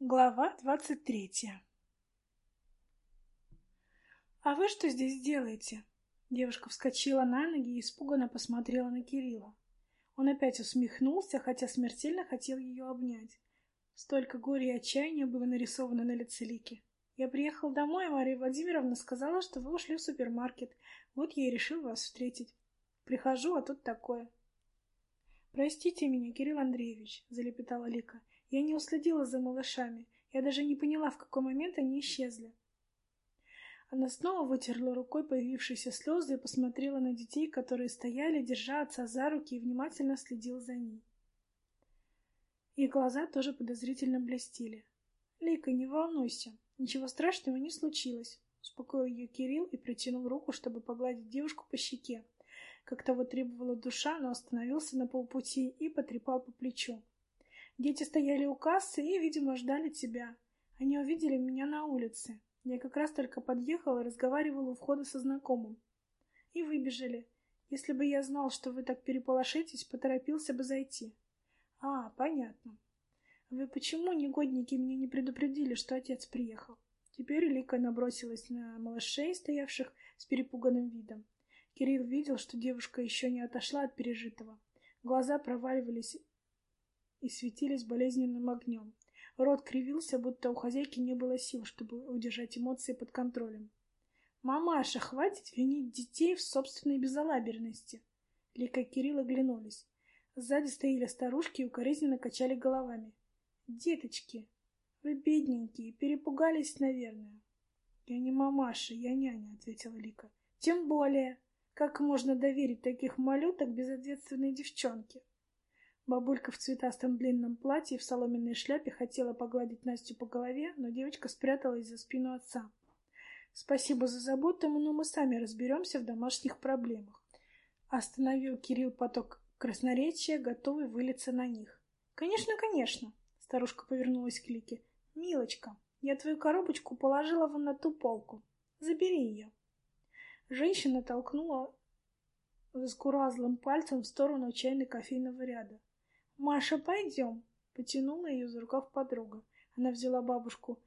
Глава двадцать третья «А вы что здесь делаете?» Девушка вскочила на ноги и испуганно посмотрела на Кирилла. Он опять усмехнулся, хотя смертельно хотел ее обнять. Столько горя и отчаяния было нарисовано на лице Лики. «Я приехал домой, а Мария Владимировна сказала, что вы ушли в супермаркет. Вот я и решил вас встретить. Прихожу, а тут такое». «Простите меня, Кирилл Андреевич», — залепетала Лика. Я не уследила за малышами. Я даже не поняла, в какой момент они исчезли. Она снова вытерла рукой появившиеся слезы и посмотрела на детей, которые стояли, держа отца за руки, и внимательно следил за ней. Их глаза тоже подозрительно блестели. «Лика, не волнуйся, ничего страшного не случилось», — успокоил ее Кирилл и протянул руку, чтобы погладить девушку по щеке, как того требовала душа, но остановился на полпути и потрепал по плечу. Дети стояли у кассы и, видимо, ждали тебя. Они увидели меня на улице. Я как раз только подъехала и разговаривала у входа со знакомым. И выбежали. Если бы я знал, что вы так переполошитесь, поторопился бы зайти. А, понятно. Вы почему, негодники, меня не предупредили, что отец приехал? Теперь Лика набросилась на малышей, стоявших с перепуганным видом. Кирилл видел, что девушка еще не отошла от пережитого. Глаза проваливались и светились болезненным огнем. Рот кривился, будто у хозяйки не было сил, чтобы удержать эмоции под контролем. «Мамаша, хватит винить детей в собственной безалаберности!» Лика и Кирилл оглянулись. Сзади стояли старушки и укоризненно качали головами. «Деточки, вы бедненькие, перепугались, наверное». «Я не мамаша, я няня», — ответила Лика. «Тем более, как можно доверить таких малюток безответственной девчонке?» Бабулька в цветастом длинном платье и в соломенной шляпе хотела погладить Настю по голове, но девочка спряталась за спину отца. «Спасибо за заботу, но мы сами разберемся в домашних проблемах». Остановил Кирилл поток красноречия, готовый вылиться на них. «Конечно, конечно!» — старушка повернулась к Лике. «Милочка, я твою коробочку положила вон на ту полку. Забери ее». Женщина толкнула заскуразлым пальцем в сторону чайно-кофейного ряда. «Маша, пойдем!» — потянула ее за рукав подруга. Она взяла бабушку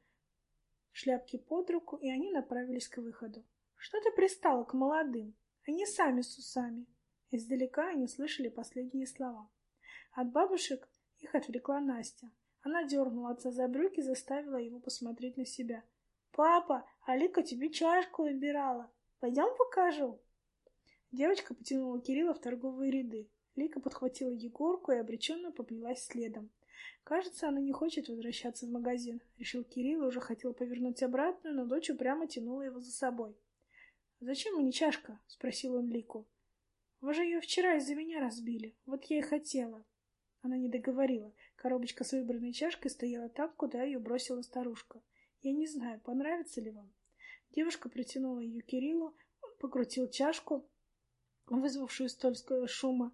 в шляпке под руку, и они направились к выходу. «Что ты пристала к молодым? Они сами с усами!» Издалека они слышали последние слова. От бабушек их отвлекла Настя. Она дернула отца за брюки, заставила его посмотреть на себя. «Папа, Алика тебе чашку выбирала. Пойдем покажу?» Девочка потянула Кирилла в торговые ряды. Лика подхватила Егорку и обреченно поплелась следом. «Кажется, она не хочет возвращаться в магазин», — решил Кирилл и уже хотел повернуть обратно, но дочь упрямо тянула его за собой. «Зачем мне чашка?» — спросил он Лику. «Вы же ее вчера из-за меня разбили. Вот я и хотела». Она не договорила. Коробочка с выбранной чашкой стояла там, куда ее бросила старушка. «Я не знаю, понравится ли вам». Девушка протянула ее Кириллу, он покрутил чашку, вызвавшую столько шума,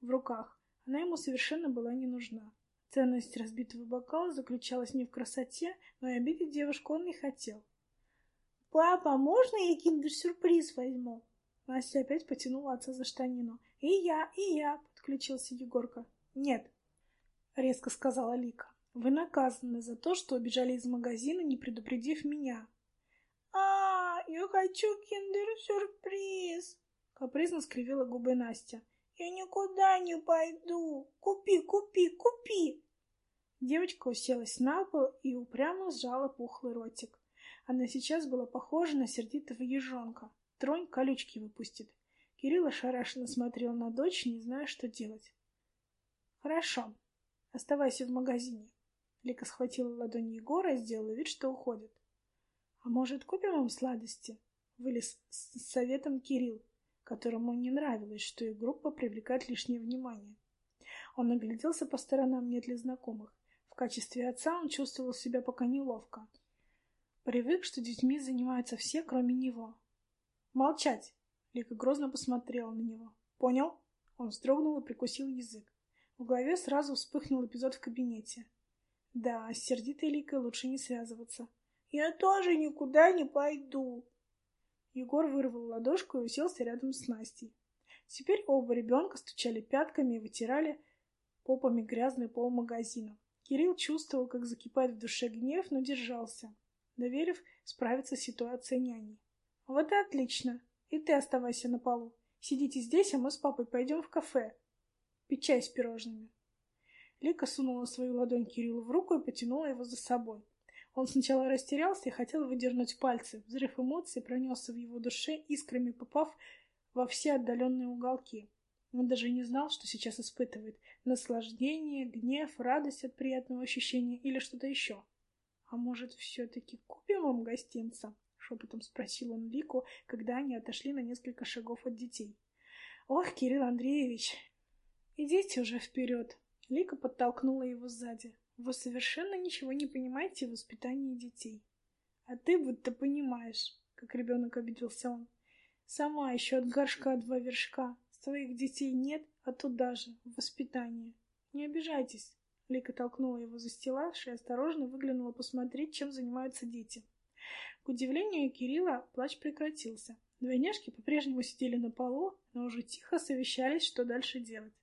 в руках. Она ему совершенно была не нужна. Ценность разбитого бокала заключалась не в красоте, но и обидеть девушку он не хотел. «Папа, можно я киндер-сюрприз возьму?» Настя опять потянула отца за штанину. «И я, и я!» — подключился Егорка. «Нет!» — резко сказала Лика. «Вы наказаны за то, что убежали из магазина, не предупредив меня». «А, я хочу киндер-сюрприз!» — капризно скривила губы Настя. Я никуда не пойду. Купи, купи, купи. Девочка уселась на пол и упрямо сжала пухлый ротик. Она сейчас была похожа на сердитого ежонка. Тронь колючки выпустит. Кирилл ошарашенно смотрел на дочь, не зная, что делать. «Хорошо. Оставайся в магазине». Лика схватила ладонь Егора и сделала вид, что уходит. «А может, купим им сладости?» Вылез с советом Кирилл которому не нравилось, что их группа привлекает лишнее внимание. Он огляделся по сторонам, нет ли знакомых. В качестве отца он чувствовал себя пока неловко. Привык, что детьми занимаются все, кроме него. «Молчать!» — Лика грозно посмотрела на него. «Понял?» Он вздрогнул и прикусил язык. В голове сразу вспыхнул эпизод в кабинете. Да, с сердитой Ликой лучше не связываться. «Я тоже никуда не пойду!» Егор вырвал ладошку и уселся рядом с Настей. Теперь оба ребенка стучали пятками и вытирали попами грязный пол магазина. Кирилл чувствовал, как закипает в душе гнев, но держался, доверив справиться с ситуацией няни. «Вот и отлично. И ты оставайся на полу. Сидите здесь, а мы с папой пойдем в кафе. Пить чай с пирожными». Лика сунула свою ладонь Кириллу в руку и потянула его за собой. Он сначала растерялся и хотел выдернуть пальцы. Взрыв эмоций пронесся в его душе, искрами попав во все отдаленные уголки. Он даже не знал, что сейчас испытывает. Наслаждение, гнев, радость от приятного ощущения или что-то еще. «А может, все-таки купим им гостинца?» — шепотом спросил он Вику, когда они отошли на несколько шагов от детей. «Ох, Кирилл Андреевич, идите уже вперед!» Лика подтолкнула его сзади. «Вы совершенно ничего не понимаете в воспитании детей». «А ты будто понимаешь», — как ребенок обиделся он. «Сама еще от горшка два вершка. Своих детей нет, а туда же, в воспитании. Не обижайтесь». Лика толкнула его за стеллаж и осторожно выглянула посмотреть, чем занимаются дети. К удивлению Кирилла плач прекратился. Двойняшки по-прежнему сидели на полу, но уже тихо совещались, что дальше делать.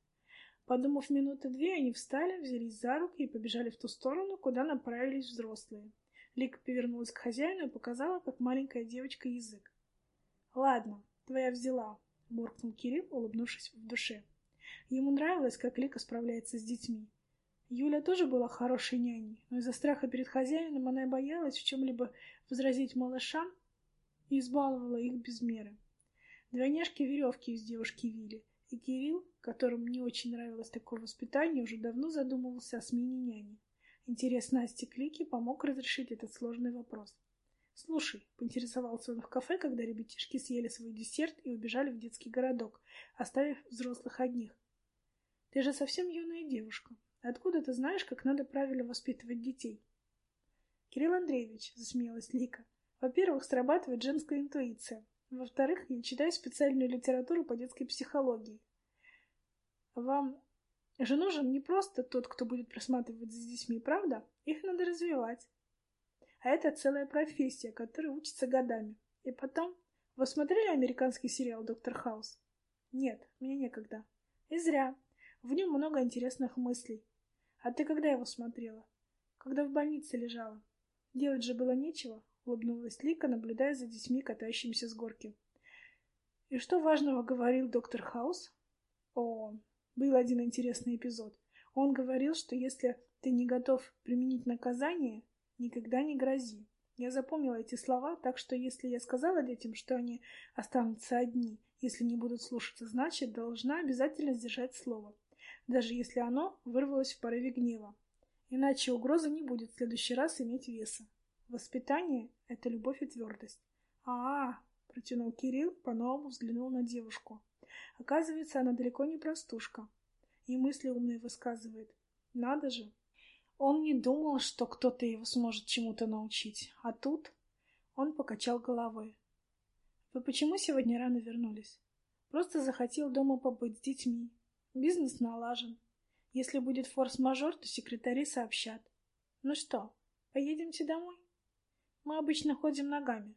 Подумав минуты две, они встали, взялись за руки и побежали в ту сторону, куда направились взрослые. Лика повернулась к хозяину и показала, как маленькая девочка, язык. «Ладно, твоя взяла», — буркнул Кирилл, улыбнувшись в душе. Ему нравилось, как Лика справляется с детьми. Юля тоже была хорошей няней, но из-за страха перед хозяином она боялась в чем-либо возразить малышам и избаловала их без меры. Двойняшки веревки из девушки вили, и Кирилл, которому не очень нравилось такое воспитание, уже давно задумывался о смене няни. Интерес Насти к Лике помог разрешить этот сложный вопрос. «Слушай», — поинтересовался он в кафе, когда ребятишки съели свой десерт и убежали в детский городок, оставив взрослых одних. «Ты же совсем юная девушка. Откуда ты знаешь, как надо правильно воспитывать детей? Кирилл Андреевич, засмеялась Лика. Во-первых, срабатывает женская интуиция. Во-вторых, я читаю специальную литературу по детской психологии. Вам же нужен не просто тот, кто будет присматривать за детьми, правда? Их надо развивать. А это целая профессия, которая учится годами. И потом... Вы смотрели американский сериал «Доктор Хаус»? Нет, мне некогда. И зря. В нем много интересных мыслей. А ты когда его смотрела? Когда в больнице лежала. Делать же было нечего, улыбнулась Лика, наблюдая за детьми, катающимися с горки. И что важного говорил доктор Хаус? О, был один интересный эпизод. Он говорил, что если ты не готов применить наказание, никогда не грози. Я запомнила эти слова, так что если я сказала детям, что они останутся одни, если не будут слушаться, значит, должна обязательно сдержать слово даже если оно вырвалось в порыве гнева. Иначе угроза не будет в следующий раз иметь веса. Воспитание — это любовь и твердость. а, протянул Кирилл, по-новому взглянул на девушку. Оказывается, она далеко не простушка. И мысли умные высказывает. Надо же. Он не думал, что кто-то его сможет чему-то научить. А тут он покачал головой. Вы почему сегодня рано вернулись? Просто захотел дома побыть с детьми. Бизнес налажен. Если будет форс-мажор, то секретари сообщат. Ну что, поедемте домой? Мы обычно ходим ногами.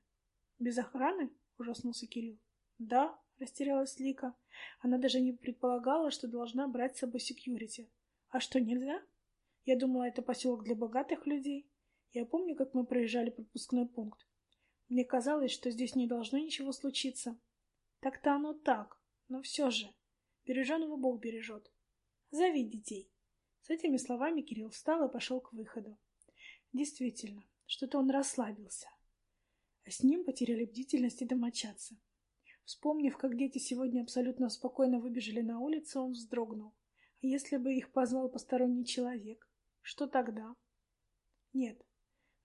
Без охраны? Ужаснулся Кирилл. Да, растерялась Лика. Она даже не предполагала, что должна брать с собой секьюрити. А что, нельзя? Я думала, это поселок для богатых людей. Я помню, как мы проезжали пропускной пункт. Мне казалось, что здесь не должно ничего случиться. Так-то оно так, но все же. Береженого Бог бережет. Зови детей. С этими словами Кирилл встал и пошел к выходу. Действительно, что-то он расслабился. А с ним потеряли бдительность и домочадцы. Вспомнив, как дети сегодня абсолютно спокойно выбежали на улицу, он вздрогнул. А если бы их позвал посторонний человек? Что тогда? Нет,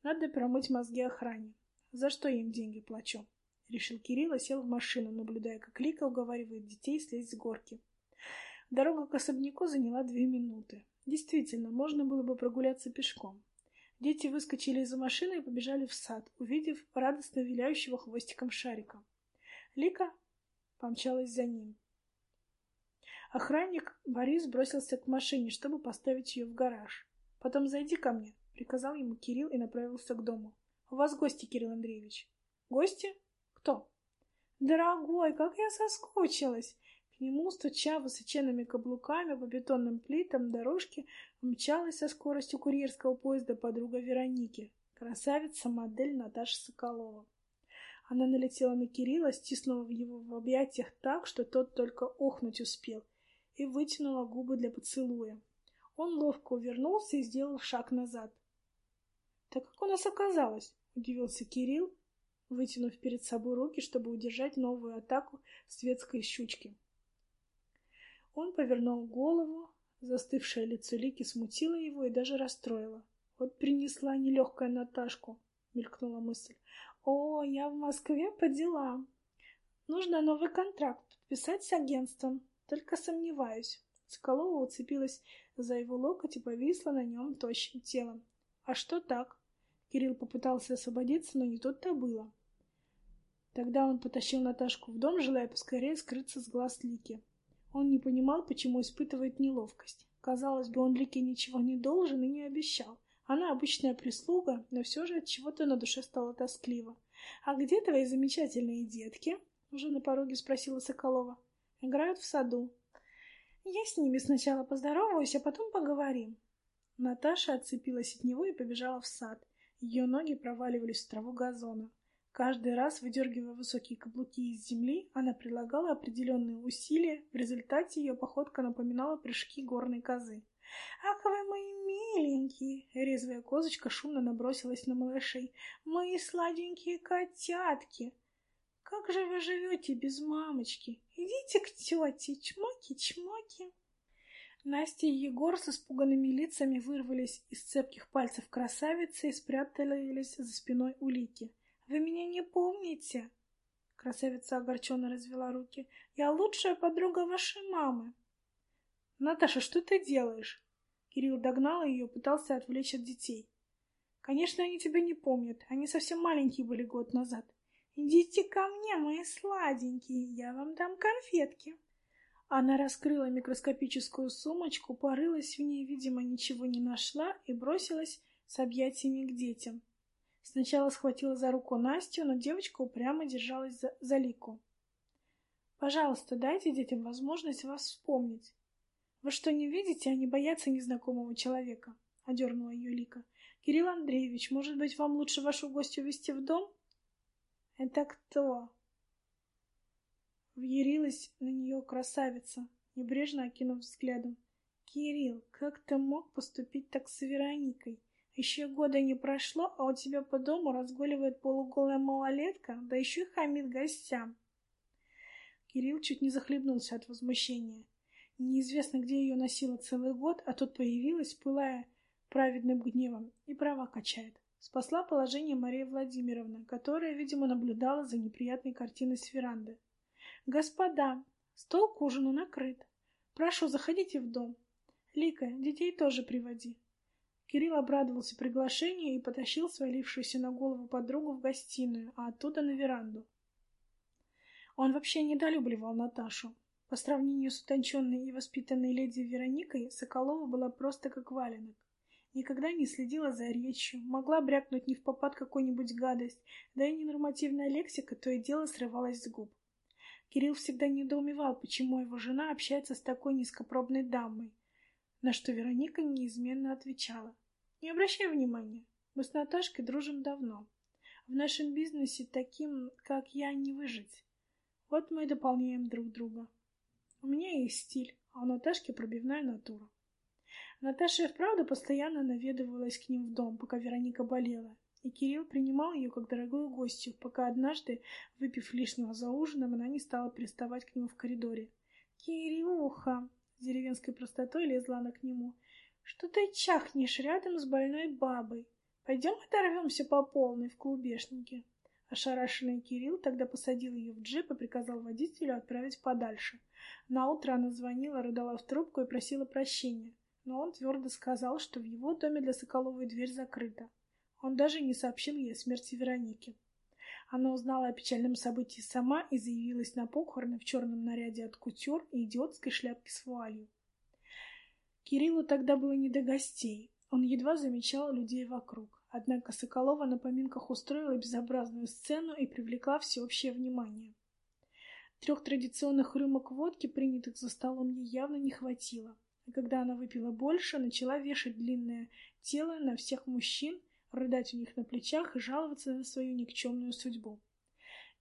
надо промыть мозги охране. За что я им деньги плачу? Решил Кирилл и сел в машину, наблюдая, как Лика уговаривает детей слезть с горки. Дорога к особняку заняла две минуты. Действительно, можно было бы прогуляться пешком. Дети выскочили из машины и побежали в сад, увидев радостно виляющего хвостиком шарика. Лика помчалась за ним. Охранник Борис бросился к машине, чтобы поставить ее в гараж. «Потом зайди ко мне», — приказал ему Кирилл и направился к дому. «У вас гости, Кирилл Андреевич». «Гости? Кто?» «Дорогой, как я соскучилась! К нему, стуча высоченными каблуками по бетонным плитам дорожки, мчалась со скоростью курьерского поезда подруга Вероники, красавица-модель Наташа Соколова. Она налетела на Кирилла, стиснула его в объятиях так, что тот только охнуть успел, и вытянула губы для поцелуя. Он ловко увернулся и сделал шаг назад. «Так как у нас оказалось?» — удивился Кирилл, вытянув перед собой руки, чтобы удержать новую атаку светской щучки. Он повернул голову, застывшее лицо Лики смутило его и даже расстроило. «Вот принесла нелегкая Наташку», — мелькнула мысль. «О, я в Москве по делам. Нужно новый контракт подписать с агентством. Только сомневаюсь». Соколова уцепилась за его локоть и повисла на нем тощим телом. «А что так?» Кирилл попытался освободиться, но не тут-то было. Тогда он потащил Наташку в дом, желая поскорее скрыться с глаз Лики. Он не понимал, почему испытывает неловкость. Казалось бы, он Лике ничего не должен и не обещал. Она обычная прислуга, но все же от чего-то на душе стало тоскливо. «А где твои замечательные детки?» — уже на пороге спросила Соколова. «Играют в саду». «Я с ними сначала поздороваюсь, а потом поговорим». Наташа отцепилась от него и побежала в сад. Ее ноги проваливались в траву газона. Каждый раз, выдергивая высокие каблуки из земли, она прилагала определенные усилия, в результате ее походка напоминала прыжки горной козы. «Ах вы мои миленькие!» Резвая козочка шумно набросилась на малышей. «Мои сладенькие котятки! Как же вы живете без мамочки? Идите к тете, чмоки-чмоки!» Настя и Егор с испуганными лицами вырвались из цепких пальцев красавицы и спрятались за спиной улики. «Вы меня не помните?» Красавица огорченно развела руки. «Я лучшая подруга вашей мамы». «Наташа, что ты делаешь?» Кирилл догнал ее пытался отвлечь от детей. «Конечно, они тебя не помнят. Они совсем маленькие были год назад. Идите ко мне, мои сладенькие, я вам дам конфетки». Она раскрыла микроскопическую сумочку, порылась в ней, видимо, ничего не нашла и бросилась с объятиями к детям. Сначала схватила за руку Настю, но девочка упрямо держалась за, за Лику. «Пожалуйста, дайте детям возможность вас вспомнить. Вы что, не видите, они боятся незнакомого человека?» — одернула ее Лика. «Кирилл Андреевич, может быть, вам лучше вашу гостью вести в дом?» «Это кто?» Въярилась на нее красавица, небрежно окинув взглядом. «Кирилл, как ты мог поступить так с Вероникой? Еще года не прошло, а у тебя по дому разгуливает полуголая малолетка, да еще и хамит гостям». Кирилл чуть не захлебнулся от возмущения. Неизвестно, где ее носила целый год, а тут появилась, пылая праведным гневом, и права качает. Спасла положение Мария Владимировна, которая, видимо, наблюдала за неприятной картиной с веранды. «Господа, стол к ужину накрыт. Прошу, заходите в дом. Лика, детей тоже приводи». Кирилл обрадовался приглашению и потащил свалившуюся на голову подругу в гостиную, а оттуда на веранду. Он вообще недолюбливал Наташу. По сравнению с утонченной и воспитанной леди Вероникой, Соколова была просто как валенок. Никогда не следила за речью, могла брякнуть не в попад какую-нибудь гадость, да и ненормативная лексика то и дело срывалась с губ. Кирилл всегда недоумевал, почему его жена общается с такой низкопробной дамой, на что Вероника неизменно отвечала. «Не обращай внимания, мы с Наташкой дружим давно. В нашем бизнесе таким, как я, не выжить. Вот мы и дополняем друг друга. У меня есть стиль, а у Наташки пробивная натура. Наташа и вправду постоянно наведывалась к ним в дом, пока Вероника болела, и Кирилл принимал ее как дорогую гостью, пока однажды, выпив лишнего за ужином, она не стала приставать к нему в коридоре. «Кирюха!» — с деревенской простотой лезла она к нему. «Что ты чахнешь рядом с больной бабой? Пойдем оторвемся по полной в клубешнике». Ошарашенный Кирилл тогда посадил ее в джип и приказал водителю отправить подальше. Наутро она звонила, рыдала в трубку и просила прощения, но он твердо сказал, что в его доме для Соколовой дверь закрыта. Он даже не сообщил ей о смерти Вероники. Она узнала о печальном событии сама и заявилась на похороны в черном наряде от кутюр и идиотской шляпке с вуалью. Кириллу тогда было не до гостей. Он едва замечал людей вокруг. Однако Соколова на поминках устроила безобразную сцену и привлекла всеобщее внимание. Трех традиционных рюмок водки, принятых за столом, ей явно не хватило. А когда она выпила больше, начала вешать длинное тело на всех мужчин, рыдать у них на плечах и жаловаться на свою никчемную судьбу.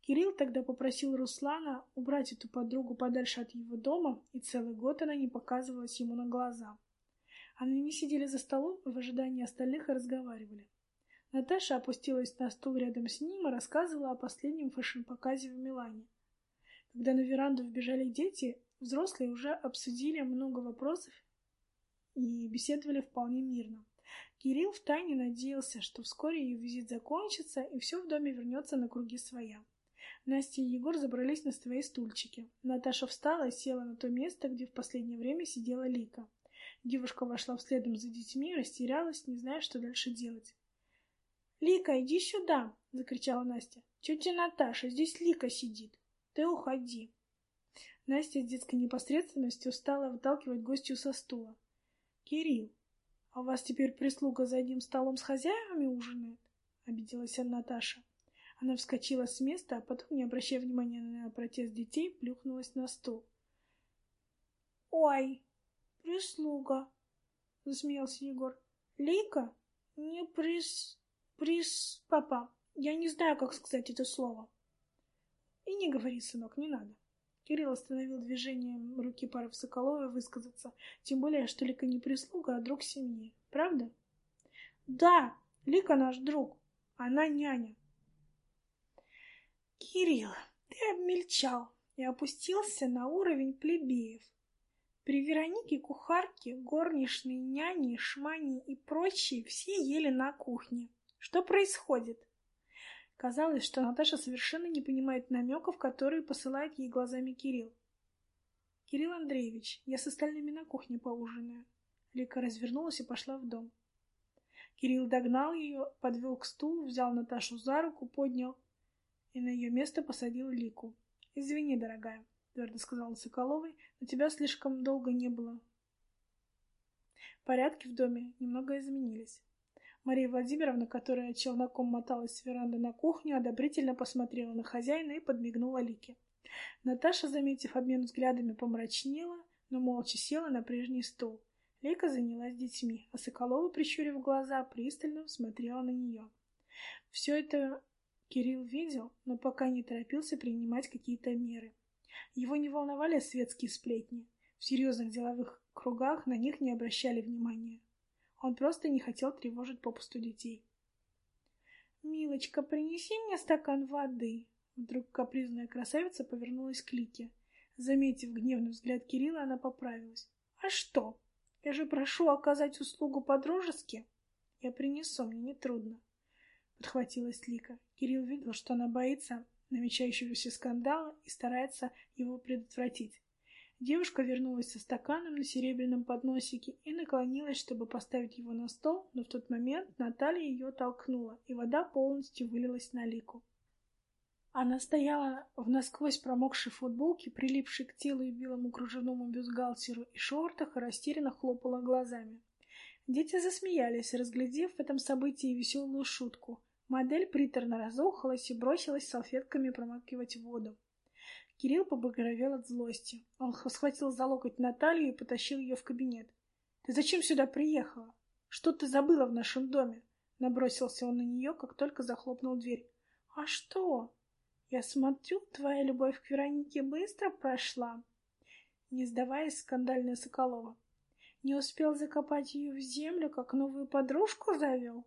Кирилл тогда попросил Руслана убрать эту подругу подальше от его дома, и целый год она не показывалась ему на глаза. Они сидели за столом в ожидании остальных и разговаривали. Наташа опустилась на стул рядом с ним и рассказывала о последнем fashion-показе в Милане. Когда на веранду вбежали дети, взрослые уже обсудили много вопросов и беседовали вполне мирно. Кирилл втайне надеялся, что вскоре ее визит закончится и все в доме вернется на круги своя. Настя и Егор забрались на свои стульчики. Наташа встала и села на то место, где в последнее время сидела Лика. Девушка вошла вследом за детьми, растерялась, не зная, что дальше делать. «Лика, иди сюда!» — закричала Настя. «Тетя Наташа, здесь Лика сидит. Ты уходи!» Настя с детской непосредственностью стала выталкивать гостью со стула. «Кирилл, а у вас теперь прислуга за одним столом с хозяевами ужинает?» — обиделась Наташа. Она вскочила с места, а потом, не обращая внимания на протест детей, плюхнулась на стул. «Ой, прислуга!» — засмеялся Егор. «Лика? Не прис... прис... папа. Я не знаю, как сказать это слово». «И не говори, сынок, не надо». Кирилл остановил движением руки пары Соколовой высказаться. Тем более, что Лика не прислуга, а друг семьи. Правда? Да, Лика наш друг. Она няня. Кирилл, ты обмельчал и опустился на уровень плебеев. При Веронике кухарки, горничные, няни, шмани и прочие все ели на кухне. Что происходит? Казалось, что Наташа совершенно не понимает намеков, которые посылает ей глазами Кирилл. «Кирилл Андреевич, я с остальными на кухне поужинаю». Лика развернулась и пошла в дом. Кирилл догнал ее, подвел к стулу, взял Наташу за руку, поднял и на ее место посадил Лику. «Извини, дорогая», — твердо сказала Соколовой, — «но тебя слишком долго не было». Порядки в доме немного изменились. Мария Владимировна, которая челноком моталась с веранды на кухню, одобрительно посмотрела на хозяина и подмигнула Лике. Наташа, заметив обмен взглядами, помрачнела, но молча села на прежний стул. Лика занялась детьми, а Соколова, прищурив глаза, пристально смотрела на нее. Все это Кирилл видел, но пока не торопился принимать какие-то меры. Его не волновали светские сплетни. В серьезных деловых кругах на них не обращали внимания. Он просто не хотел тревожить попусту детей. «Милочка, принеси мне стакан воды!» Вдруг капризная красавица повернулась к Лике. Заметив гневный взгляд Кирилла, она поправилась. «А что? Я же прошу оказать услугу по-дружески. Я принесу, мне нетрудно». Подхватилась Лика. Кирилл видел, что она боится намечающегося скандала и старается его предотвратить. Девушка вернулась со стаканом на серебряном подносике и наклонилась, чтобы поставить его на стол, но в тот момент Наталья ее толкнула, и вода полностью вылилась на лику. Она стояла в насквозь промокшей футболке, прилипшей к телу и белому кружевному бюстгальтеру и шортах, и растерянно хлопала глазами. Дети засмеялись, разглядев в этом событии веселую шутку. Модель приторно разохалась и бросилась салфетками промакивать воду. Кирилл побагровел от злости. Он схватил за локоть Наталью и потащил ее в кабинет. — Ты зачем сюда приехала? Что ты забыла в нашем доме? Набросился он на нее, как только захлопнул дверь. — А что? Я смотрю, твоя любовь к Веронике быстро прошла. Не сдаваясь, скандальная Соколова. Не успел закопать ее в землю, как новую подружку завел?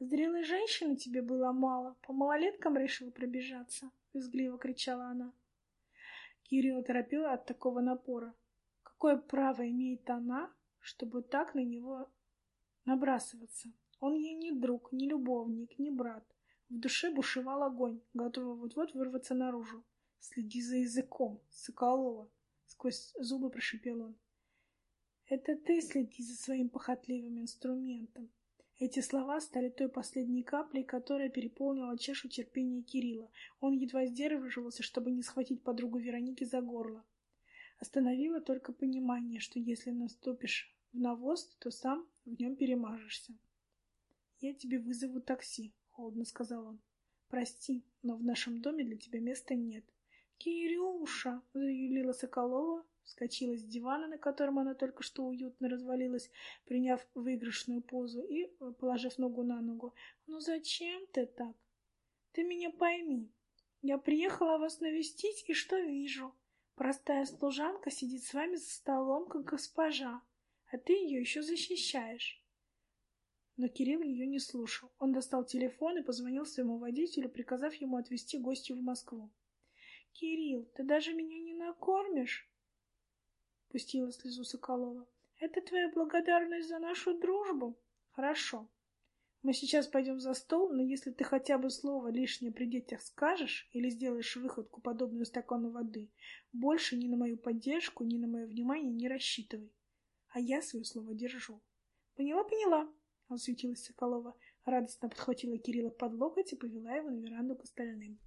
Зрелой женщины тебе было мало, по малолеткам решил пробежаться, — визгливо кричала она. Кирилл торопил от такого напора. Какое право имеет она, чтобы так на него набрасываться? Он ей не друг, не любовник, не брат. В душе бушевал огонь, готовый вот-вот вырваться наружу. «Следи за языком, Соколова!» — сквозь зубы прошипел он. «Это ты следи за своим похотливым инструментом. Эти слова стали той последней каплей, которая переполнила чашу терпения Кирилла. Он едва сдерживался, чтобы не схватить подругу Вероники за горло. Остановило только понимание, что если наступишь в навоз, то сам в нем перемажешься. «Я тебе вызову такси», — холодно сказал он. «Прости, но в нашем доме для тебя места нет». «Кирюша!» — заявила Соколова, вскочила с дивана, на котором она только что уютно развалилась, приняв выигрышную позу и положив ногу на ногу. «Ну зачем ты так? Ты меня пойми. Я приехала вас навестить, и что вижу? Простая служанка сидит с вами за столом, как госпожа, а ты ее еще защищаешь». Но Кирилл ее не слушал. Он достал телефон и позвонил своему водителю, приказав ему отвезти гостю в Москву. «Кирилл, ты даже меня не накормишь?» Пустила слезу Соколова. «Это твоя благодарность за нашу дружбу? Хорошо. Мы сейчас пойдем за стол, но если ты хотя бы слово лишнее при детях скажешь или сделаешь выходку, подобную стакану воды, больше ни на мою поддержку, ни на мое внимание не рассчитывай. А я свое слово держу. Поняла, поняла, — осветилась Соколова. Радостно подхватила Кирилла под локоть и повела его на веранду к остальным.